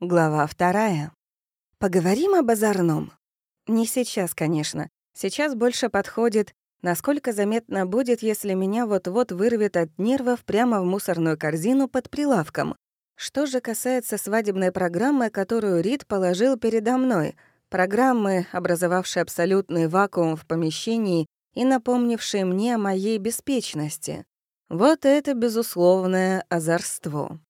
Глава вторая. Поговорим об озорном. Не сейчас, конечно. Сейчас больше подходит, насколько заметно будет, если меня вот-вот вырвет от нервов прямо в мусорную корзину под прилавком. Что же касается свадебной программы, которую Рид положил передо мной, программы, образовавшей абсолютный вакуум в помещении и напомнившей мне о моей беспечности. Вот это безусловное озорство.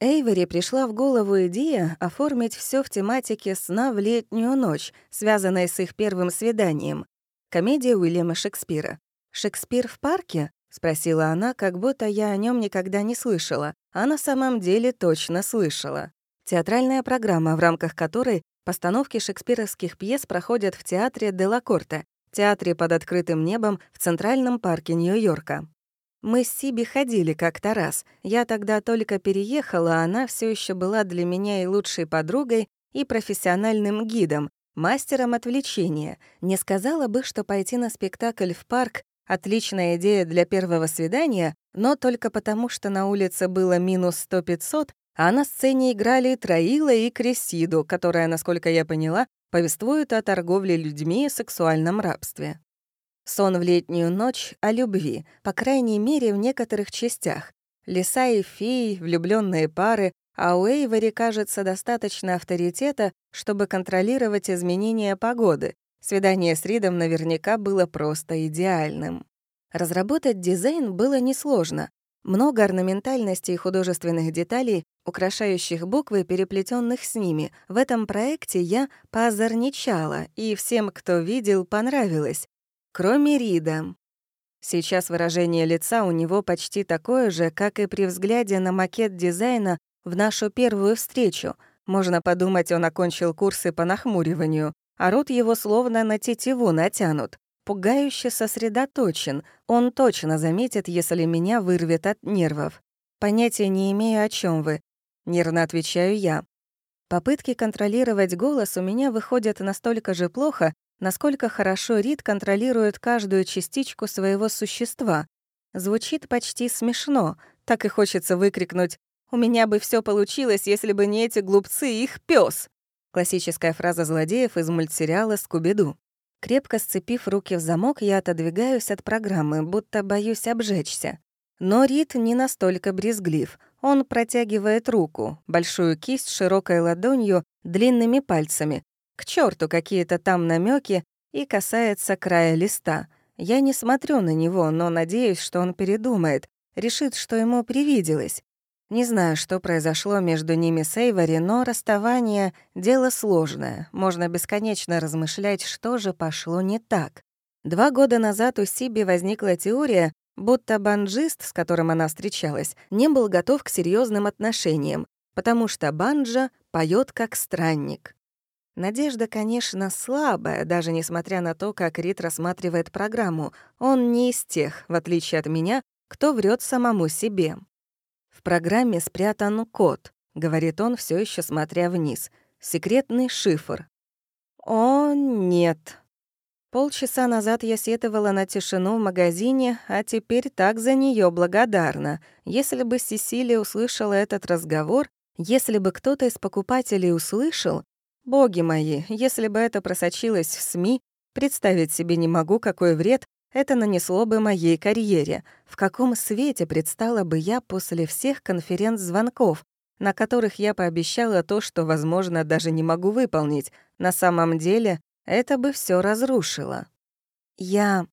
Эйвори пришла в голову идея оформить все в тематике сна в летнюю ночь, связанной с их первым свиданием. Комедия Уильяма Шекспира. «Шекспир в парке?» — спросила она, как будто я о нем никогда не слышала, а на самом деле точно слышала. Театральная программа, в рамках которой постановки шекспировских пьес проходят в театре Делакорте, театре под открытым небом в Центральном парке Нью-Йорка. Мы с Сиби ходили как-то раз. Я тогда только переехала, а она все еще была для меня и лучшей подругой, и профессиональным гидом, мастером отвлечения. Не сказала бы, что пойти на спектакль в парк — отличная идея для первого свидания, но только потому, что на улице было минус сто пятьсот, а на сцене играли Троила и Кресиду, которая, насколько я поняла, повествует о торговле людьми и сексуальном рабстве. Сон в летнюю ночь о любви, по крайней мере, в некоторых частях. Лиса и феи, влюбленные пары, а у Эйвори, кажется, достаточно авторитета, чтобы контролировать изменения погоды. Свидание с Ридом наверняка было просто идеальным. Разработать дизайн было несложно. Много орнаментальности и художественных деталей, украшающих буквы, переплетенных с ними. В этом проекте я поозорничала, и всем, кто видел, понравилось. Кроме Рида. Сейчас выражение лица у него почти такое же, как и при взгляде на макет дизайна в нашу первую встречу. Можно подумать, он окончил курсы по нахмуриванию, а рот его словно на тетиву натянут. Пугающе сосредоточен. Он точно заметит, если меня вырвет от нервов. Понятия не имею, о чем вы. Нервно отвечаю я. Попытки контролировать голос у меня выходят настолько же плохо, насколько хорошо Рид контролирует каждую частичку своего существа. Звучит почти смешно, так и хочется выкрикнуть «У меня бы все получилось, если бы не эти глупцы и их пес. Классическая фраза злодеев из мультсериала «Скуби-Ду». Крепко сцепив руки в замок, я отодвигаюсь от программы, будто боюсь обжечься. Но Рид не настолько брезглив. Он протягивает руку, большую кисть широкой ладонью, длинными пальцами, к черту какие-то там намеки и касается края листа. Я не смотрю на него, но надеюсь, что он передумает, решит, что ему привиделось. Не знаю, что произошло между ними с Эйвори, но расставание — дело сложное. Можно бесконечно размышлять, что же пошло не так. Два года назад у Сиби возникла теория, будто банджист, с которым она встречалась, не был готов к серьезным отношениям, потому что банджа поет как странник. Надежда, конечно, слабая, даже несмотря на то, как Рит рассматривает программу. Он не из тех, в отличие от меня, кто врет самому себе. В программе спрятан код, говорит он, все еще смотря вниз. Секретный шифр. О, нет. Полчаса назад я сетовала на тишину в магазине, а теперь так за нее благодарна. Если бы Сесилия услышала этот разговор, если бы кто-то из покупателей услышал, Боги мои, если бы это просочилось в СМИ, представить себе не могу, какой вред это нанесло бы моей карьере. В каком свете предстала бы я после всех конференц-звонков, на которых я пообещала то, что, возможно, даже не могу выполнить. На самом деле, это бы все разрушило. Я...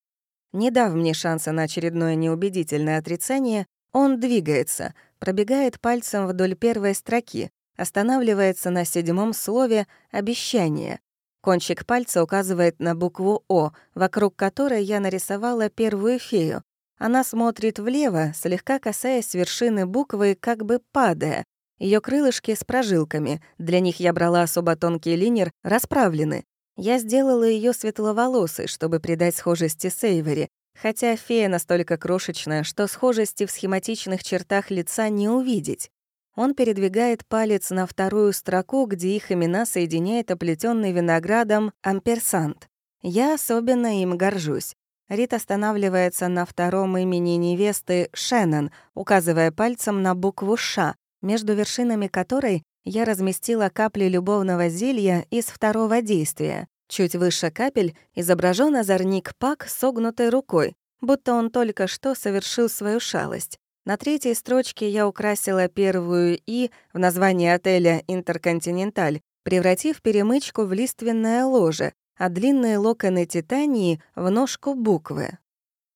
Не дав мне шанса на очередное неубедительное отрицание, он двигается, пробегает пальцем вдоль первой строки, останавливается на седьмом слове «обещание». Кончик пальца указывает на букву «О», вокруг которой я нарисовала первую фею. Она смотрит влево, слегка касаясь вершины буквы, как бы падая. Ее крылышки с прожилками, для них я брала особо тонкий линер, расправлены. Я сделала ее светловолосой, чтобы придать схожести с Эйвери, хотя фея настолько крошечная, что схожести в схематичных чертах лица не увидеть. Он передвигает палец на вторую строку, где их имена соединяет оплетенный виноградом амперсант. Я особенно им горжусь. Рит останавливается на втором имени невесты Шеннон, указывая пальцем на букву «Ш», между вершинами которой я разместила капли любовного зелья из второго действия. Чуть выше капель изображен озорник Пак согнутой рукой, будто он только что совершил свою шалость. На третьей строчке я украсила первую «и» в названии отеля «Интерконтиненталь», превратив перемычку в лиственное ложе, а длинные локоны титании — в ножку буквы.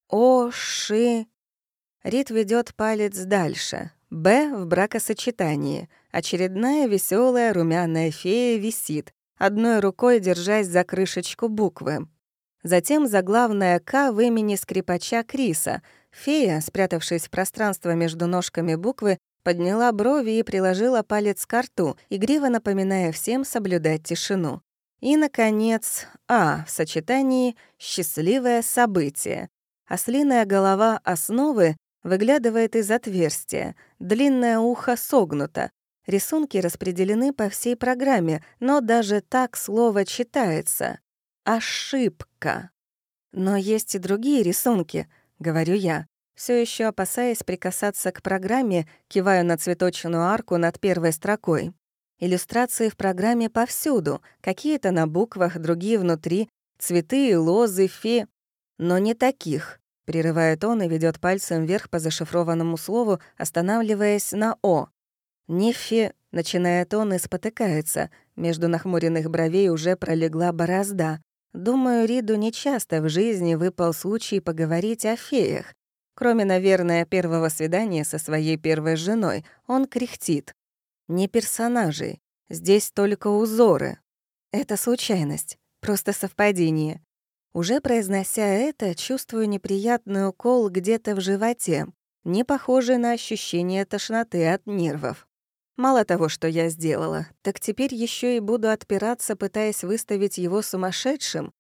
О, Ши. Рит ведет палец дальше. Б в бракосочетании. Очередная веселая румяная фея висит, одной рукой держась за крышечку буквы. Затем заглавная «К» в имени скрипача Криса. Фея, спрятавшись в пространство между ножками буквы, подняла брови и приложила палец к рту, игриво напоминая всем соблюдать тишину. И, наконец, А в сочетании «счастливое событие». Ослиная голова основы выглядывает из отверстия, длинное ухо согнуто. Рисунки распределены по всей программе, но даже так слово читается. Ошибка. Но есть и другие рисунки, говорю я. Все еще опасаясь прикасаться к программе, киваю на цветочную арку над первой строкой. Иллюстрации в программе повсюду, какие-то на буквах, другие внутри, цветы, лозы, фе... Но не таких. Прерывает он и ведет пальцем вверх по зашифрованному слову, останавливаясь на «о». «Нефи», — начинает он и спотыкается. Между нахмуренных бровей уже пролегла борозда. Думаю, Риду нечасто в жизни выпал случай поговорить о феях. Кроме, наверное, первого свидания со своей первой женой, он кряхтит. Не персонажей. Здесь только узоры. Это случайность, просто совпадение. Уже произнося это, чувствую неприятный укол где-то в животе, не похожий на ощущение тошноты от нервов. Мало того, что я сделала, так теперь еще и буду отпираться, пытаясь выставить его сумасшедшим.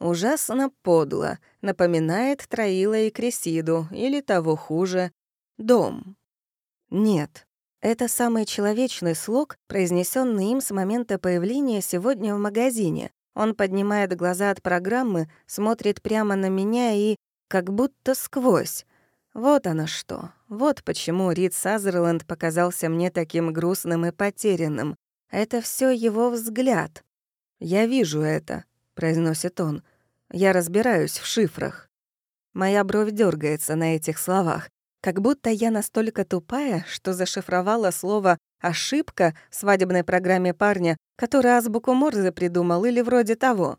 Ужасно подло, напоминает Троила и Кресиду, или того хуже — дом. Нет, это самый человечный слог, произнесенный им с момента появления сегодня в магазине. Он поднимает глаза от программы, смотрит прямо на меня и как будто сквозь. Вот оно что. Вот почему Рид Сазерленд показался мне таким грустным и потерянным. Это все его взгляд. «Я вижу это», — произносит он. «Я разбираюсь в шифрах». Моя бровь дергается на этих словах. Как будто я настолько тупая, что зашифровала слово «ошибка» в свадебной программе парня, который азбуку Морзе придумал или вроде того.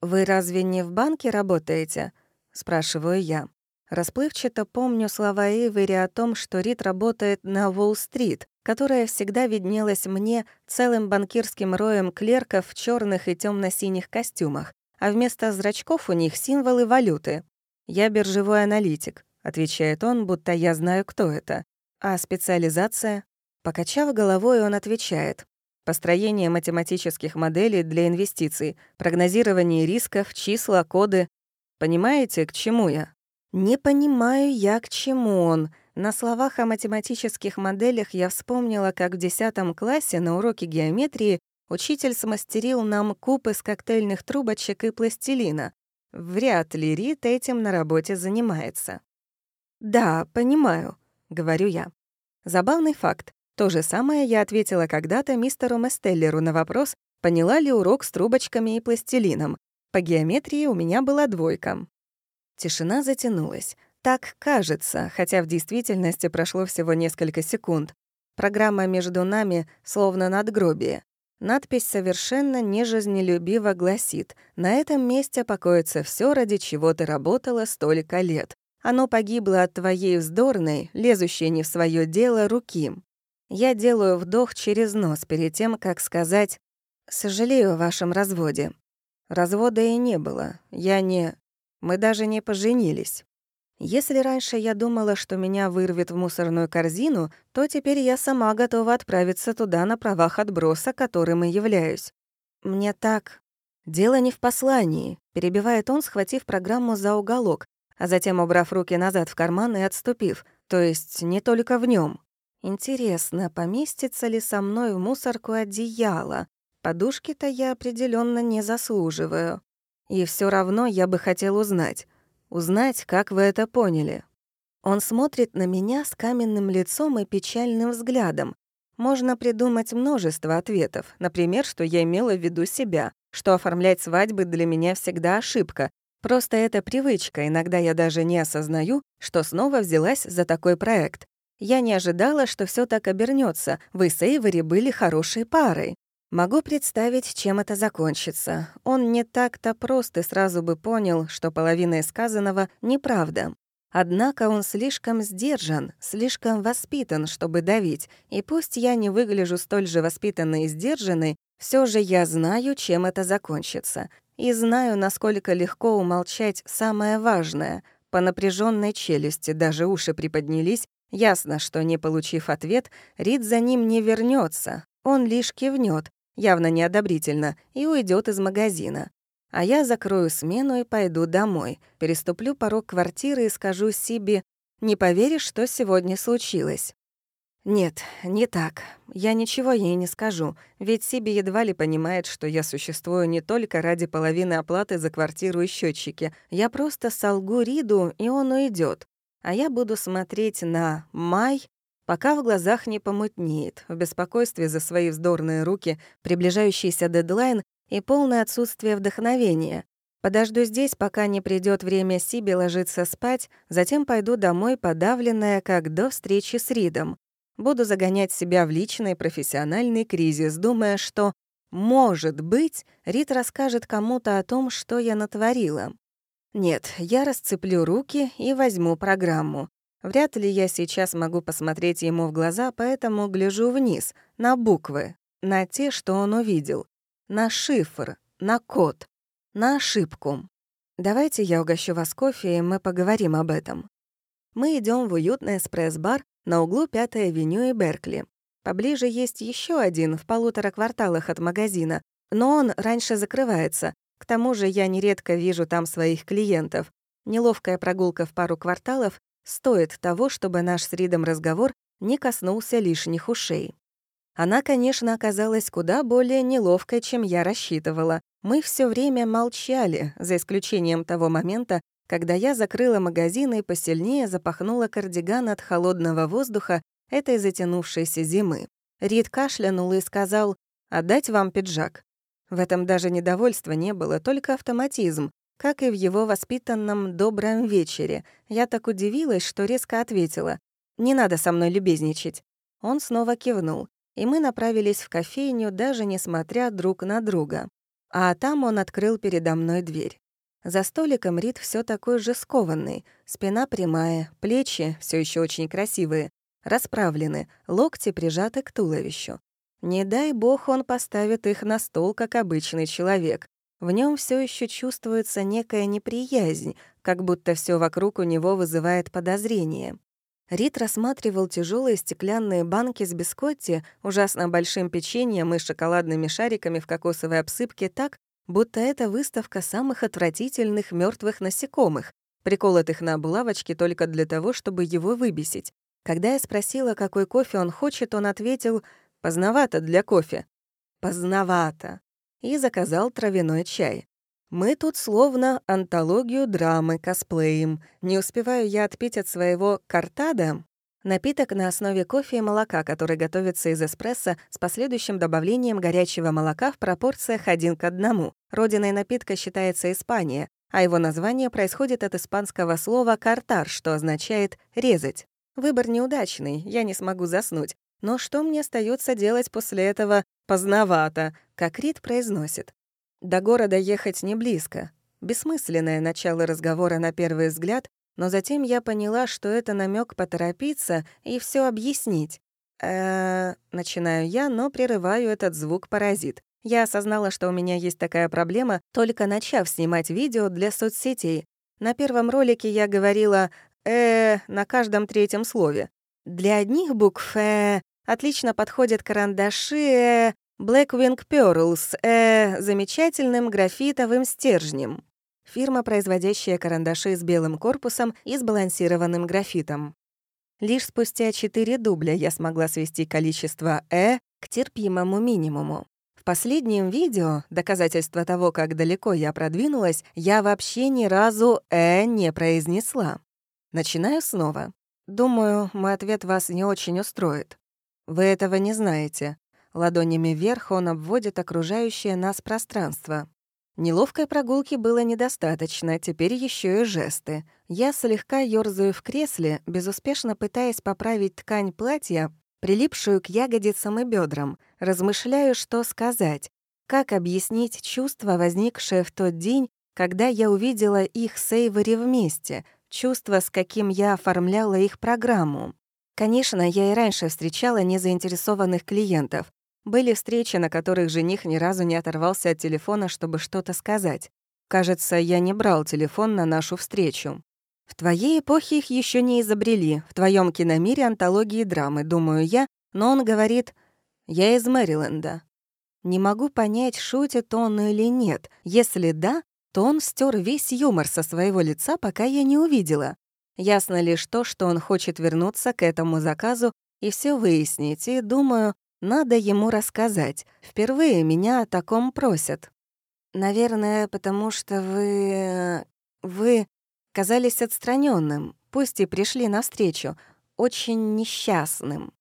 «Вы разве не в банке работаете?» — спрашиваю я. Расплывчато помню слова Эйвери о том, что Рид работает на Уолл-стрит, которая всегда виднелась мне целым банкирским роем клерков в черных и темно синих костюмах, а вместо зрачков у них символы валюты. Я биржевой аналитик отвечает он, будто я знаю, кто это. А специализация? Покачав головой, он отвечает. Построение математических моделей для инвестиций, прогнозирование рисков, числа, коды. Понимаете, к чему я? Не понимаю я, к чему он. На словах о математических моделях я вспомнила, как в 10 классе на уроке геометрии учитель смастерил нам куб из коктейльных трубочек и пластилина. Вряд ли Рит этим на работе занимается. «Да, понимаю», — говорю я. Забавный факт. То же самое я ответила когда-то мистеру Местеллеру на вопрос, поняла ли урок с трубочками и пластилином. По геометрии у меня была двойка. Тишина затянулась. Так кажется, хотя в действительности прошло всего несколько секунд. Программа между нами словно надгробие. Надпись совершенно нежизнелюбиво гласит «На этом месте покоится все, ради чего ты работала столько лет. Оно погибло от твоей вздорной, лезущей не в свое дело, руки. Я делаю вдох через нос перед тем, как сказать «Сожалею о вашем разводе». Развода и не было. Я не... Мы даже не поженились. Если раньше я думала, что меня вырвет в мусорную корзину, то теперь я сама готова отправиться туда на правах отброса, которым и являюсь. Мне так... Дело не в послании, перебивает он, схватив программу за уголок, а затем убрав руки назад в карман и отступив, то есть не только в нем. Интересно, поместится ли со мной в мусорку одеяло? Подушки-то я определенно не заслуживаю. И все равно я бы хотел узнать. Узнать, как вы это поняли. Он смотрит на меня с каменным лицом и печальным взглядом. Можно придумать множество ответов. Например, что я имела в виду себя, что оформлять свадьбы для меня всегда ошибка. Просто это привычка, иногда я даже не осознаю, что снова взялась за такой проект. Я не ожидала, что все так обернется. Вы с Эйвори были хорошей парой. Могу представить, чем это закончится. Он не так-то прост и сразу бы понял, что половина сказанного — неправда. Однако он слишком сдержан, слишком воспитан, чтобы давить, и пусть я не выгляжу столь же воспитанной и сдержанной, все же я знаю, чем это закончится. И знаю, насколько легко умолчать самое важное. По напряженной челюсти даже уши приподнялись. Ясно, что, не получив ответ, Рид за ним не вернется. Он лишь кивнет, явно неодобрительно, и уйдет из магазина. А я закрою смену и пойду домой, переступлю порог квартиры и скажу Сиби, «Не поверишь, что сегодня случилось?» Нет, не так. Я ничего ей не скажу, ведь Сиби едва ли понимает, что я существую не только ради половины оплаты за квартиру и счетчики. Я просто солгу Риду, и он уйдет. А я буду смотреть на май пока в глазах не помутнеет, в беспокойстве за свои вздорные руки, приближающийся дедлайн и полное отсутствие вдохновения. Подожду здесь, пока не придет время Сиби ложиться спать, затем пойду домой, подавленная, как до встречи с Ридом. Буду загонять себя в личный профессиональный кризис, думая, что, может быть, Рид расскажет кому-то о том, что я натворила. Нет, я расцеплю руки и возьму программу. Вряд ли я сейчас могу посмотреть ему в глаза, поэтому гляжу вниз, на буквы, на те, что он увидел, на шифр, на код, на ошибку. Давайте я угощу вас кофе, и мы поговорим об этом. Мы идем в уютный эспресс-бар на углу 5-й авеню и Беркли. Поближе есть еще один, в полутора кварталах от магазина, но он раньше закрывается. К тому же я нередко вижу там своих клиентов. Неловкая прогулка в пару кварталов стоит того, чтобы наш с Ридом разговор не коснулся лишних ушей. Она, конечно, оказалась куда более неловкой, чем я рассчитывала. Мы все время молчали, за исключением того момента, когда я закрыла магазин и посильнее запахнула кардиган от холодного воздуха этой затянувшейся зимы. Рид кашлянул и сказал «Отдать вам пиджак». В этом даже недовольства не было, только автоматизм. Как и в его воспитанном «добром вечере», я так удивилась, что резко ответила «Не надо со мной любезничать». Он снова кивнул, и мы направились в кофейню, даже несмотря друг на друга. А там он открыл передо мной дверь. За столиком Рид все такой же скованный, спина прямая, плечи все еще очень красивые, расправлены, локти прижаты к туловищу. Не дай бог он поставит их на стол, как обычный человек, в нем все еще чувствуется некая неприязнь, как будто все вокруг у него вызывает подозрение. Рит рассматривал тяжелые стеклянные банки с бискотти, ужасно большим печеньем и шоколадными шариками в кокосовой обсыпке так, будто это выставка самых отвратительных мертвых насекомых, приколотых на булавочке только для того, чтобы его выбесить. Когда я спросила, какой кофе он хочет, он ответил «поздновато для кофе». «Поздновато» и заказал травяной чай. Мы тут словно антологию драмы косплеем. Не успеваю я отпить от своего картада, напиток на основе кофе и молока, который готовится из эспрессо с последующим добавлением горячего молока в пропорциях один к одному. Родиной напитка считается Испания, а его название происходит от испанского слова «картар», что означает «резать». Выбор неудачный, я не смогу заснуть. Но что мне остается делать после этого поздновато, как Рид произносит. До города ехать не близко. Бессмысленное начало разговора на первый взгляд, но затем я поняла, что это намек поторопиться и все объяснить. э начинаю я, но прерываю этот звук-паразит. Я осознала, что у меня есть такая проблема, только начав снимать видео для соцсетей. На первом ролике я говорила «э» на каждом третьем слове. Для одних букв «э» отлично подходят карандаши «э», Blackwing Pearls э, замечательным графитовым стержнем. Фирма, производящая карандаши с белым корпусом и сбалансированным графитом. Лишь спустя четыре дубля я смогла свести количество «э» к терпимому минимуму. В последнем видео, доказательство того, как далеко я продвинулась, я вообще ни разу «э» не произнесла. Начинаю снова. Думаю, мой ответ вас не очень устроит. Вы этого не знаете. Ладонями вверх он обводит окружающее нас пространство. Неловкой прогулки было недостаточно, теперь еще и жесты. Я слегка ёрзаю в кресле, безуспешно пытаясь поправить ткань платья, прилипшую к ягодицам и бедрам, размышляю, что сказать, как объяснить чувство, возникшее в тот день, когда я увидела их с Эйвори вместе, чувство, с каким я оформляла их программу. Конечно, я и раньше встречала незаинтересованных клиентов, были встречи, на которых жених ни разу не оторвался от телефона, чтобы что-то сказать. Кажется, я не брал телефон на нашу встречу. В твоей эпохе их еще не изобрели, в твоем киномире антологии драмы, думаю я, но он говорит «Я из Мэриленда». Не могу понять, шутит он или нет. Если да, то он стер весь юмор со своего лица, пока я не увидела. Ясно лишь то, что он хочет вернуться к этому заказу и все выяснить, и, думаю, надо ему рассказать. Впервые меня о таком просят. Наверное, потому что вы... вы казались отстраненным, пусть и пришли навстречу, очень несчастным.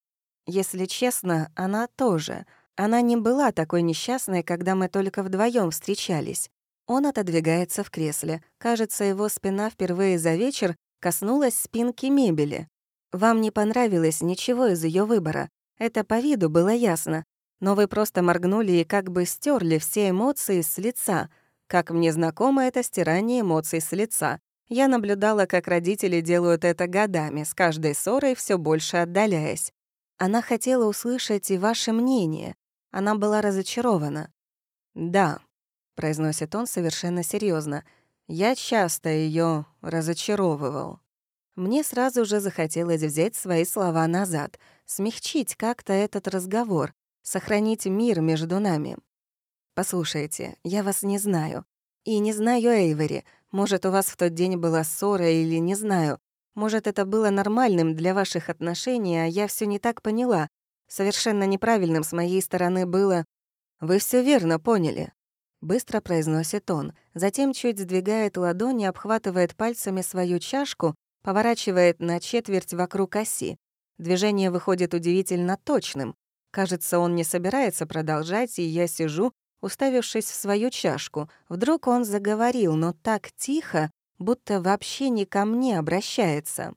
Если честно, она тоже. Она не была такой несчастной, когда мы только вдвоем встречались. Он отодвигается в кресле. Кажется, его спина впервые за вечер коснулась спинки мебели. Вам не понравилось ничего из ее выбора. Это по виду было ясно. Но вы просто моргнули и как бы стерли все эмоции с лица. Как мне знакомо это стирание эмоций с лица. Я наблюдала, как родители делают это годами, с каждой ссорой все больше отдаляясь. Она хотела услышать и ваше мнение. Она была разочарована. «Да», — произносит он совершенно серьезно, «я часто ее разочаровывал». Мне сразу же захотелось взять свои слова назад — смягчить как-то этот разговор, сохранить мир между нами. Послушайте, я вас не знаю. И не знаю Эйвери. Может, у вас в тот день была ссора или не знаю. Может, это было нормальным для ваших отношений, а я все не так поняла. Совершенно неправильным с моей стороны было... Вы все верно поняли. Быстро произносит он, затем чуть сдвигает ладони, обхватывает пальцами свою чашку, поворачивает на четверть вокруг оси. Движение выходит удивительно точным. Кажется, он не собирается продолжать, и я сижу, уставившись в свою чашку. Вдруг он заговорил, но так тихо, будто вообще не ко мне обращается.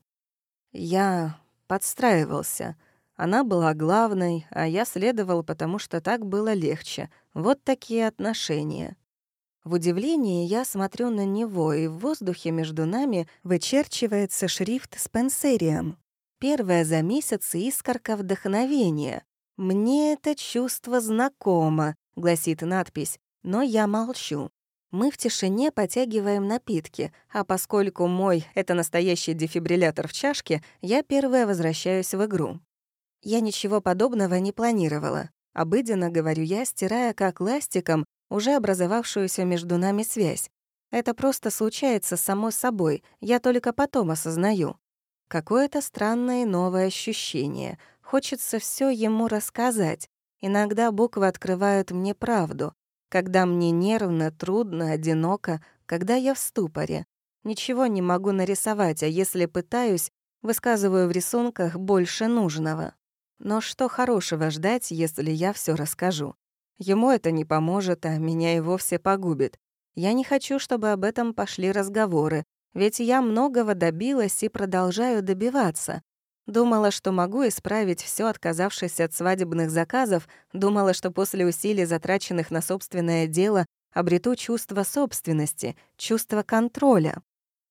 Я подстраивался. Она была главной, а я следовал, потому что так было легче. Вот такие отношения. В удивлении я смотрю на него, и в воздухе между нами вычерчивается шрифт «Спенсериум». Первая за месяц искорка вдохновения. «Мне это чувство знакомо», — гласит надпись, но я молчу. Мы в тишине потягиваем напитки, а поскольку мой — это настоящий дефибриллятор в чашке, я первая возвращаюсь в игру. Я ничего подобного не планировала. Обыденно, говорю я, стирая как ластиком уже образовавшуюся между нами связь. Это просто случается само собой, я только потом осознаю. Какое-то странное новое ощущение. Хочется все ему рассказать. Иногда буквы открывают мне правду. Когда мне нервно, трудно, одиноко, когда я в ступоре. Ничего не могу нарисовать, а если пытаюсь, высказываю в рисунках больше нужного. Но что хорошего ждать, если я все расскажу? Ему это не поможет, а меня и вовсе погубит. Я не хочу, чтобы об этом пошли разговоры, ведь я многого добилась и продолжаю добиваться. Думала, что могу исправить все, отказавшись от свадебных заказов, думала, что после усилий, затраченных на собственное дело, обрету чувство собственности, чувство контроля.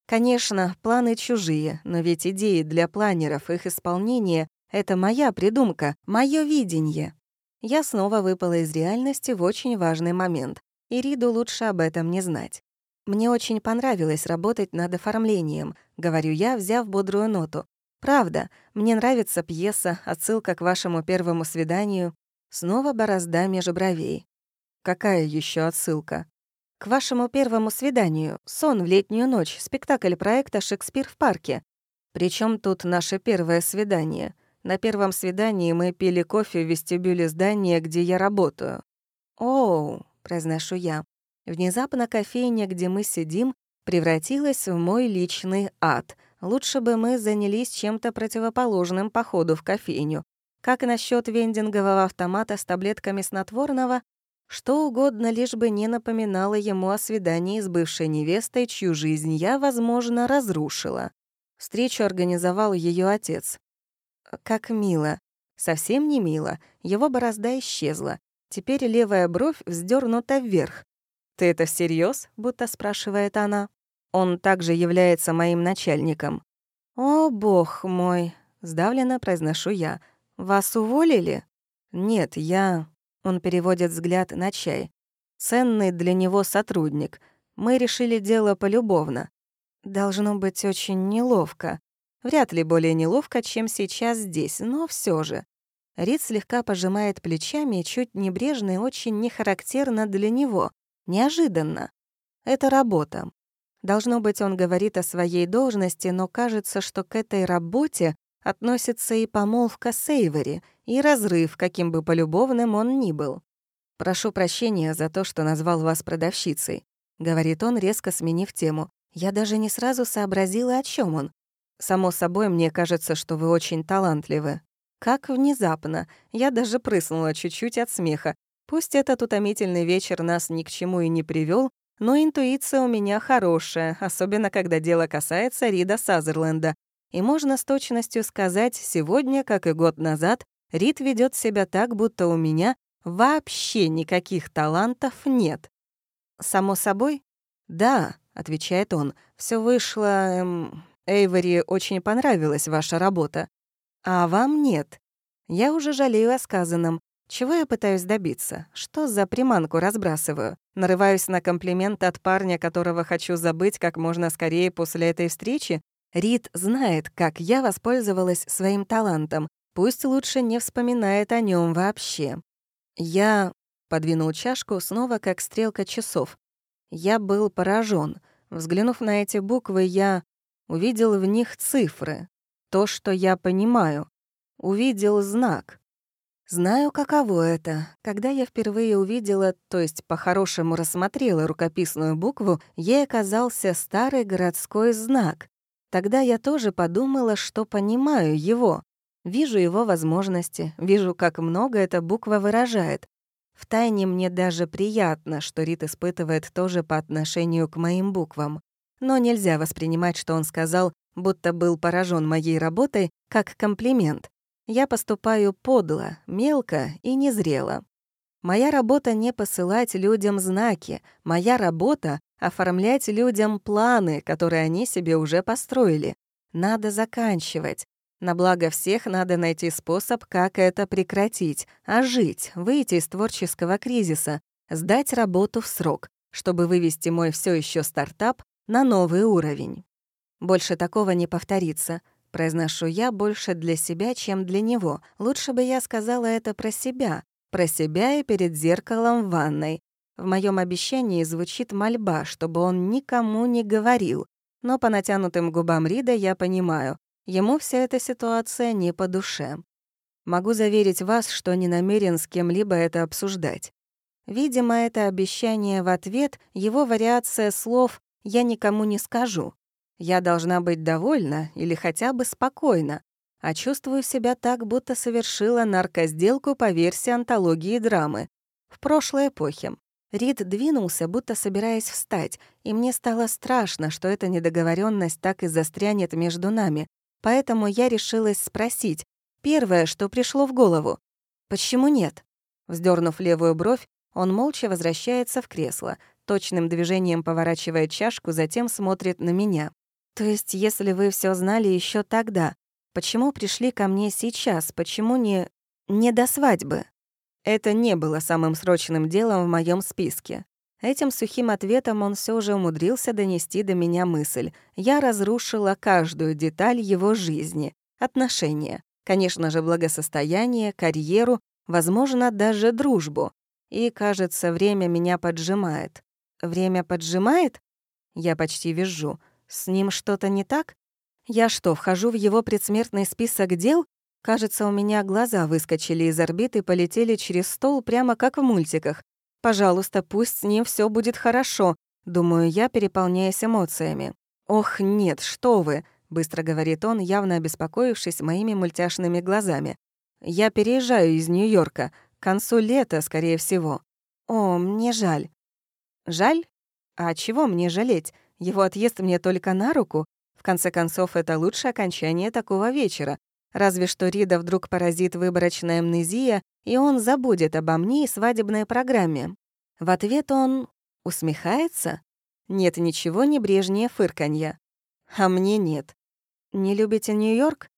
Конечно, планы чужие, но ведь идеи для планеров, их исполнение — это моя придумка, мое видение. Я снова выпала из реальности в очень важный момент, и Риду лучше об этом не знать. Мне очень понравилось работать над оформлением, говорю я, взяв бодрую ноту. Правда, мне нравится пьеса, отсылка к вашему первому свиданию. Снова борозда между бровей. Какая еще отсылка? К вашему первому свиданию. Сон в летнюю ночь. Спектакль проекта «Шекспир в парке». Причем тут наше первое свидание? На первом свидании мы пили кофе в вестибюле здания, где я работаю. «Оу», — произношу я. Внезапно кофейня, где мы сидим, превратилась в мой личный ад. Лучше бы мы занялись чем-то противоположным по ходу в кофейню. Как насчет вендингового автомата с таблетками снотворного? Что угодно, лишь бы не напоминало ему о свидании с бывшей невестой, чью жизнь я, возможно, разрушила. Встречу организовал ее отец. Как мило. Совсем не мило. Его борозда исчезла. Теперь левая бровь вздернута вверх. «Ты это всерьез? будто спрашивает она. Он также является моим начальником. «О, бог мой!» — сдавленно произношу я. «Вас уволили?» «Нет, я...» Он переводит взгляд на чай. «Ценный для него сотрудник. Мы решили дело полюбовно. Должно быть очень неловко. Вряд ли более неловко, чем сейчас здесь, но все же. Рид слегка пожимает плечами, чуть небрежно и очень нехарактерно для него. Неожиданно. Это работа. Должно быть, он говорит о своей должности, но кажется, что к этой работе относится и помолвка с Эйвори, и разрыв, каким бы полюбовным он ни был. «Прошу прощения за то, что назвал вас продавщицей», — говорит он, резко сменив тему. Я даже не сразу сообразила, о чем он. «Само собой, мне кажется, что вы очень талантливы». Как внезапно. Я даже прыснула чуть-чуть от смеха. Пусть этот утомительный вечер нас ни к чему и не привел, но интуиция у меня хорошая, особенно когда дело касается Рида Сазерленда, и можно с точностью сказать, сегодня, как и год назад, Рид ведет себя так, будто у меня вообще никаких талантов нет. «Само собой?» «Да», — отвечает он, все вышло... Эм, Эйвори очень понравилась ваша работа. А вам нет. Я уже жалею о сказанном. Чего я пытаюсь добиться? Что за приманку разбрасываю? Нарываюсь на комплимент от парня, которого хочу забыть как можно скорее после этой встречи? Рид знает, как я воспользовалась своим талантом. Пусть лучше не вспоминает о нем вообще. Я подвинул чашку снова как стрелка часов. Я был поражен. Взглянув на эти буквы, я увидел в них цифры. То, что я понимаю. Увидел знак. Знаю, каково это. Когда я впервые увидела, то есть по-хорошему рассмотрела рукописную букву, ей оказался старый городской знак. Тогда я тоже подумала, что понимаю его. Вижу его возможности, вижу, как много эта буква выражает. Втайне мне даже приятно, что Рит испытывает тоже по отношению к моим буквам. Но нельзя воспринимать, что он сказал, будто был поражен моей работой, как комплимент. Я поступаю подло, мелко и незрело. Моя работа не посылать людям знаки, моя работа оформлять людям планы, которые они себе уже построили. Надо заканчивать. На благо всех надо найти способ, как это прекратить, а жить, выйти из творческого кризиса, сдать работу в срок, чтобы вывести мой все еще стартап на новый уровень. Больше такого не повторится. Произношу я больше для себя, чем для него. Лучше бы я сказала это про себя. Про себя и перед зеркалом в ванной. В моем обещании звучит мольба, чтобы он никому не говорил. Но по натянутым губам Рида я понимаю, ему вся эта ситуация не по душе. Могу заверить вас, что не намерен с кем-либо это обсуждать. Видимо, это обещание в ответ, его вариация слов «я никому не скажу». Я должна быть довольна или хотя бы спокойна, а чувствую себя так, будто совершила наркосделку по версии антологии драмы. В прошлой эпохе. Рид двинулся, будто собираясь встать, и мне стало страшно, что эта недоговоренность так и застрянет между нами. Поэтому я решилась спросить, первое, что пришло в голову. «Почему нет?» Вздернув левую бровь, он молча возвращается в кресло, точным движением поворачивает чашку, затем смотрит на меня. «То есть, если вы все знали еще тогда, почему пришли ко мне сейчас? Почему не... не до свадьбы?» Это не было самым срочным делом в моем списке. Этим сухим ответом он все же умудрился донести до меня мысль. Я разрушила каждую деталь его жизни, отношения, конечно же, благосостояние, карьеру, возможно, даже дружбу. И, кажется, время меня поджимает. Время поджимает? Я почти вижу. С ним что-то не так? Я что, вхожу в его предсмертный список дел? Кажется, у меня глаза выскочили из орбиты полетели через стол прямо как в мультиках. Пожалуйста, пусть с ним все будет хорошо, думаю я, переполняясь эмоциями. Ох, нет, что вы, быстро говорит он, явно обеспокоившись моими мультяшными глазами. Я переезжаю из Нью-Йорка. К концу лета, скорее всего. О, мне жаль. Жаль? А чего мне жалеть? Его отъезд мне только на руку. В конце концов, это лучшее окончание такого вечера. Разве что Рида вдруг поразит выборочная амнезия, и он забудет обо мне и свадебной программе. В ответ он усмехается? Нет ничего небрежнее фырканья. А мне нет. Не любите Нью-Йорк?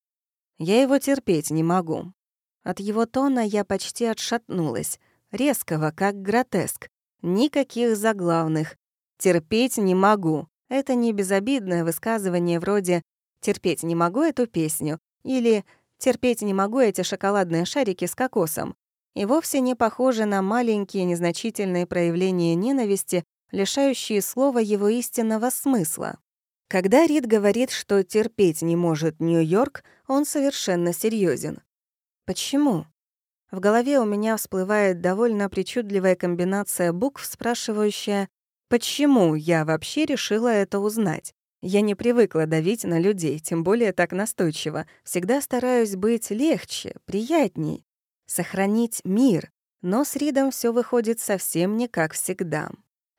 Я его терпеть не могу. От его тона я почти отшатнулась. Резкого, как гротеск. Никаких заглавных. Терпеть не могу. Это не безобидное высказывание вроде «терпеть не могу эту песню» или «терпеть не могу эти шоколадные шарики с кокосом». И вовсе не похоже на маленькие незначительные проявления ненависти, лишающие слова его истинного смысла. Когда Рид говорит, что терпеть не может Нью-Йорк, он совершенно серьезен. Почему? В голове у меня всплывает довольно причудливая комбинация букв, спрашивающая Почему я вообще решила это узнать? Я не привыкла давить на людей, тем более так настойчиво. Всегда стараюсь быть легче, приятней, сохранить мир. Но с Ридом все выходит совсем не как всегда.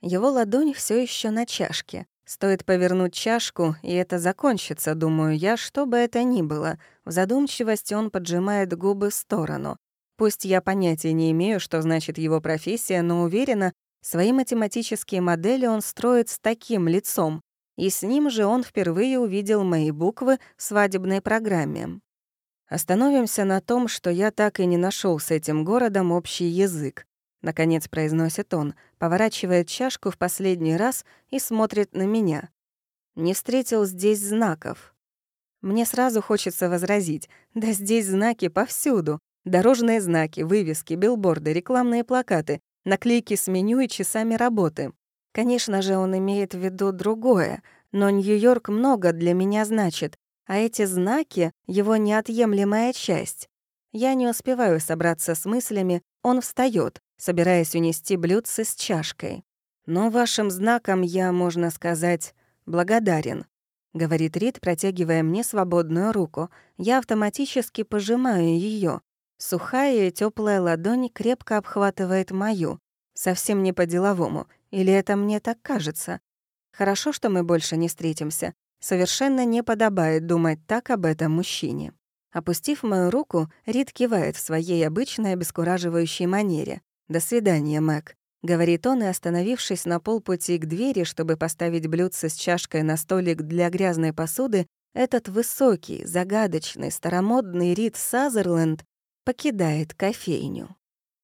Его ладонь все еще на чашке. Стоит повернуть чашку, и это закончится, думаю я, что бы это ни было. В задумчивости он поджимает губы в сторону. Пусть я понятия не имею, что значит его профессия, но уверена, Свои математические модели он строит с таким лицом, и с ним же он впервые увидел мои буквы в свадебной программе. Остановимся на том, что я так и не нашел с этим городом общий язык. Наконец произносит он, поворачивает чашку в последний раз и смотрит на меня. Не встретил здесь знаков. Мне сразу хочется возразить, да здесь знаки повсюду. Дорожные знаки, вывески, билборды, рекламные плакаты, наклейки с меню и часами работы. Конечно же, он имеет в виду другое, но Нью-Йорк много для меня значит, а эти знаки — его неотъемлемая часть. Я не успеваю собраться с мыслями, он встаёт, собираясь унести блюдце с чашкой. «Но вашим знаком я, можно сказать, благодарен», — говорит Рид, протягивая мне свободную руку. Я автоматически пожимаю её. Сухая и теплая ладонь крепко обхватывает мою. Совсем не по-деловому. Или это мне так кажется? Хорошо, что мы больше не встретимся. Совершенно не подобает думать так об этом мужчине. Опустив мою руку, Рид кивает в своей обычной обескураживающей манере. «До свидания, Мэг», — говорит он, и, остановившись на полпути к двери, чтобы поставить блюдце с чашкой на столик для грязной посуды, этот высокий, загадочный, старомодный Рид Сазерленд покидает кофейню.